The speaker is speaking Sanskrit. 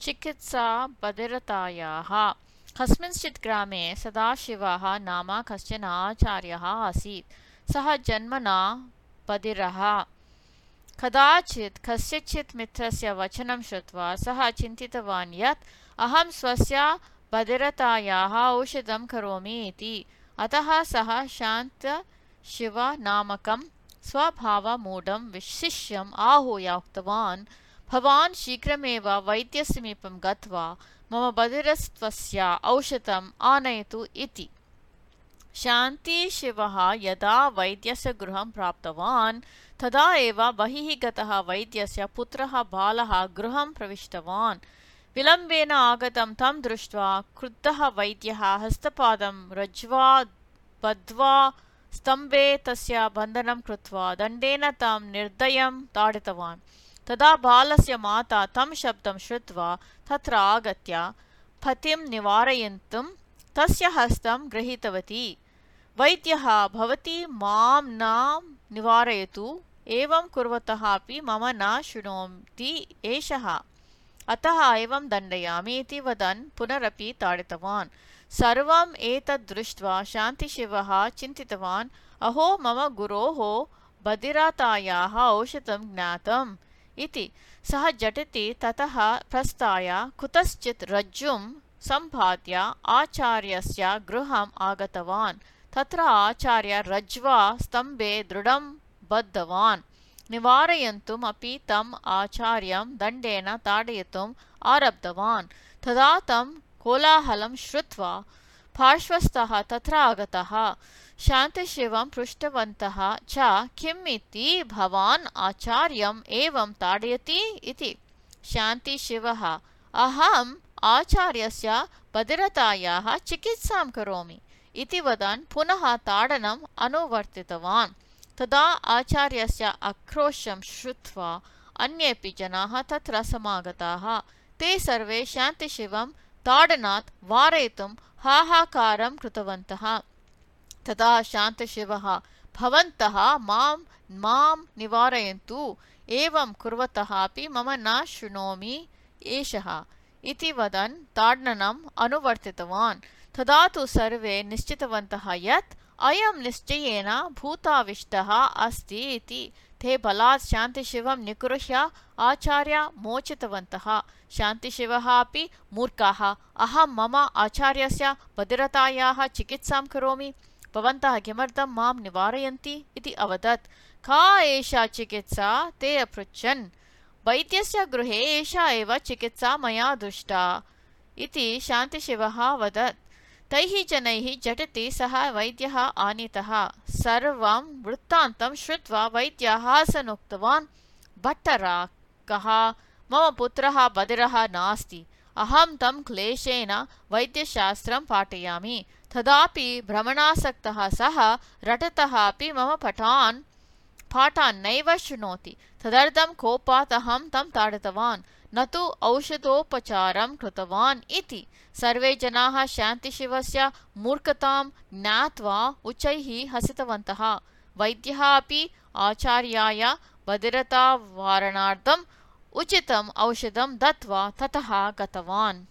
चिकित्सा बधिरतायाः। कस्मिंश्चित् ग्रामे सदाशिवः नाम कश्चन आचार्यः आसीत्। सः जन्मना बधिरः। कदाचित् कस्यचित् मित्रस्य वचनं श्रुत्वा सः चिन्तितवान् यत् अहं स्वस्य बधिरतायाः औषधं करोमि इति। अतः सः शान्तशिवनामकं स्वभावमूढं शिष्यम् आहूय उक्तवान् भवान् शीघ्रमेव वैद्यसमीपं गत्वा मम बधिरस्त्वस्य औषधम् आनयतु इति। शान्तिशिवः यदा वैद्यस्य गृहं प्राप्तवान् तदा एव बहिः गतः वैद्यस्य पुत्रः बालः गृहं प्रविष्टवान्। विलम्बेन आगतं तं दृष्ट्वा क्रुद्धः वैद्यः हस्तपादं रज्वा बद्ध्वा स्तम्भे तस्य बन्धनं कृत्वा दण्डेन तं निर्दयं ताडितवान् तदा बालस्य माता तं शब्दं श्रुत्वा तत्र आगत्य पतिं निवारयितुं तस्य हस्तं गृहीतवती। वैद्यः भवती मां न निवारयतु एवं कुर्वतः अपि मम न शृणोति एषः। अतः एवं दण्डयामि इति वदन् पुनरपि ताडितवान्। सर्वम् एतद् दृष्ट्वा शान्तिशिवः चिन्तितवान् अहो मम गुरोः बधिरतायाः औषधं ज्ञातम् इति। सः झटिति ततः प्रस्थाय कुतश्चित् रज्जुं सम्पाद्य आचार्यस्य गृहम् आगतवान्। तत्र आचार्य रज्वा स्तम्भे दृढं बद्धवान्। निवारयन्तुम् अपि तम् आचार्यं दण्डेन ताडयितुम् आरब्धवान्। तदा तं कोलाहलं श्रुत्वा पार्श्वस्थः तत्र आगतः शान्तशिवं पृष्टवन्तः च किम् इति भवान् आचार्यम् एवं ताडयति इति। शान्तिशिवः अहम् आचार्यस्य बधिरतायाः चिकित्सां करोमि इति वदन् पुनः ताडनम् अनुवर्तितवान्। तदा आचार्यस्य आक्रोशं श्रुत्वा अन्येऽपि जनाः तत्र समागताः। ते सर्वे शान्तिशिवं ताडनात् वारयितुं हाहाकारं कृतवन्तः तदा शान्तशिवः भवन्तः मां मां निवारयन्तु एवं कुर्वतः अपि मम न शृणोमि एषः। इति वदन् ताडनम् अनुवर्तितवान्। तदा तु सर्वे निश्चितवन्तः यत् अयं निश्चयेन भूताविष्टः अस्ति इति। ते बलात् शान्तिशिवं निगृह्य आचार्य मोचितवन्तः। शान्तिशिवः अपि मूर्खाः। अहं मम आचार्यस्य बधिरतायाः चिकित्सां करोमि भवन्तः किमर्थं मां निवारयन्ति इति अवदत्। का एषा चिकित्सा ते अपृच्छन्? वैद्यस्य गृहे एषा एव चिकित्सा मया दृष्टा इति शान्तिशिवः अवदत् तैः जनैः झटिति सः वैद्यः आनीतः। सर्वं वृत्तान्तं श्रुत्वा वैद्यः सनुक्तवान् भट्टरा कः मम पुत्रः बधिरः नास्ति। अहं तं क्लेशेन वैद्यशास्त्रं पाठयामि तदापि भ्रमणासक्तः सः रटतः अपि मम पठान् पाठान् नैव शृणोति। तदर्थं कोपात् अहं तं ताडितवान्। न तु औषधोपचारं कृतवान् इति। सर्वे जनाः शान्तिशिवस्य मूर्खतां ज्ञात्वा उच्चैः हसितवन्तः। वैद्यः अपि आचार्याय बधिरतावारणार्थम् उचितम् औषधं दत्त्वा ततः गतवान्